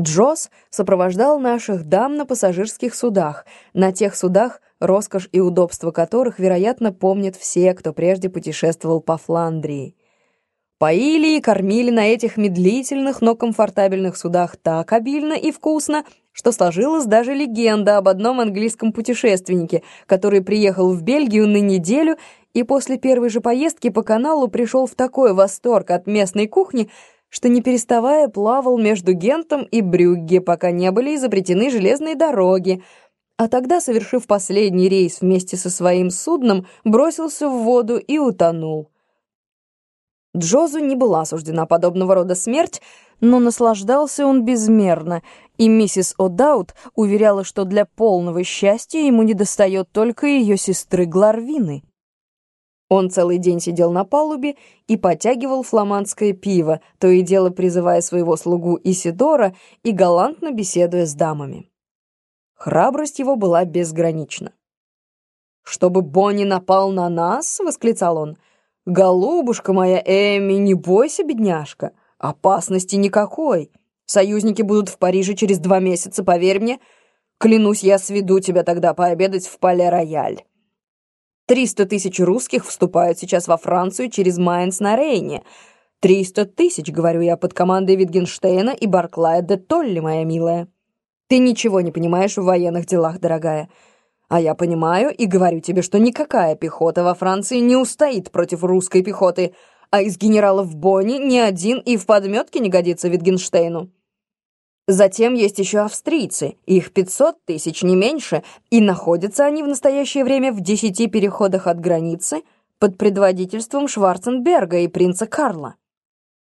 Джосс сопровождал наших дам на пассажирских судах, на тех судах, роскошь и удобство которых, вероятно, помнят все, кто прежде путешествовал по Фландрии. Поили и кормили на этих медлительных, но комфортабельных судах так обильно и вкусно, что сложилась даже легенда об одном английском путешественнике, который приехал в Бельгию на неделю и после первой же поездки по каналу пришел в такой восторг от местной кухни, что не переставая плавал между Гентом и Брюгге, пока не были изобретены железные дороги, а тогда, совершив последний рейс вместе со своим судном, бросился в воду и утонул. Джозу не была суждена подобного рода смерть, но наслаждался он безмерно, и миссис О'Даут уверяла, что для полного счастья ему недостает только ее сестры Гларвины. Он целый день сидел на палубе и потягивал фламандское пиво, то и дело призывая своего слугу Исидора и галантно беседуя с дамами. Храбрость его была безгранична. «Чтобы Бонни напал на нас!» — восклицал он. «Голубушка моя Эми, не бойся, бедняжка! Опасности никакой! Союзники будут в Париже через два месяца, поверь мне. Клянусь, я сведу тебя тогда пообедать в Пале-Рояль». Триста тысяч русских вступают сейчас во Францию через Майнц на Рейне. Триста тысяч, говорю я, под командой Витгенштейна и Барклая де Толли, моя милая. Ты ничего не понимаешь в военных делах, дорогая. А я понимаю и говорю тебе, что никакая пехота во Франции не устоит против русской пехоты, а из генералов Бонни ни один и в подметке не годится Витгенштейну. Затем есть еще австрийцы, их 500 тысяч, не меньше, и находятся они в настоящее время в десяти переходах от границы под предводительством Шварценберга и принца Карла.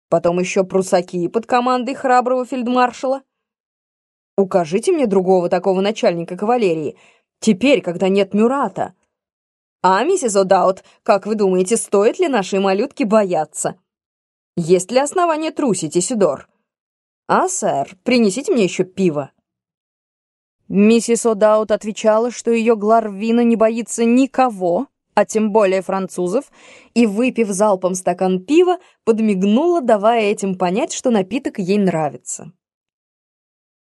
Потом еще прусаки под командой храброго фельдмаршала. Укажите мне другого такого начальника кавалерии, теперь, когда нет Мюрата. А, миссис О'Даут, как вы думаете, стоит ли нашей малютке бояться? Есть ли основания трусить, Исидор? «А, сэр, принесите мне еще пиво». Миссис О'Даут отвечала, что ее Гларвина не боится никого, а тем более французов, и, выпив залпом стакан пива, подмигнула, давая этим понять, что напиток ей нравится.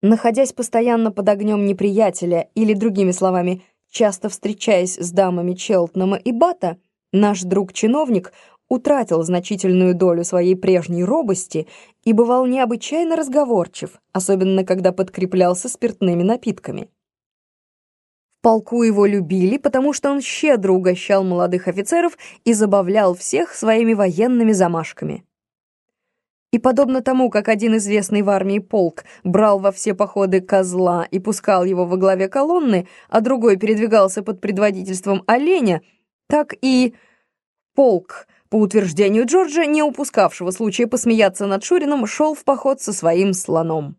Находясь постоянно под огнем неприятеля, или, другими словами, часто встречаясь с дамами Челтнама и Бата, наш друг-чиновник утратил значительную долю своей прежней робости и бывал необычайно разговорчив, особенно когда подкреплялся спиртными напитками. В полку его любили, потому что он щедро угощал молодых офицеров и забавлял всех своими военными замашками. И подобно тому, как один известный в армии полк брал во все походы козла и пускал его во главе колонны, а другой передвигался под предводительством оленя, так и полк — по утверждению Джорджа, не упускавшего случая посмеяться над Шурином, шел в поход со своим слоном.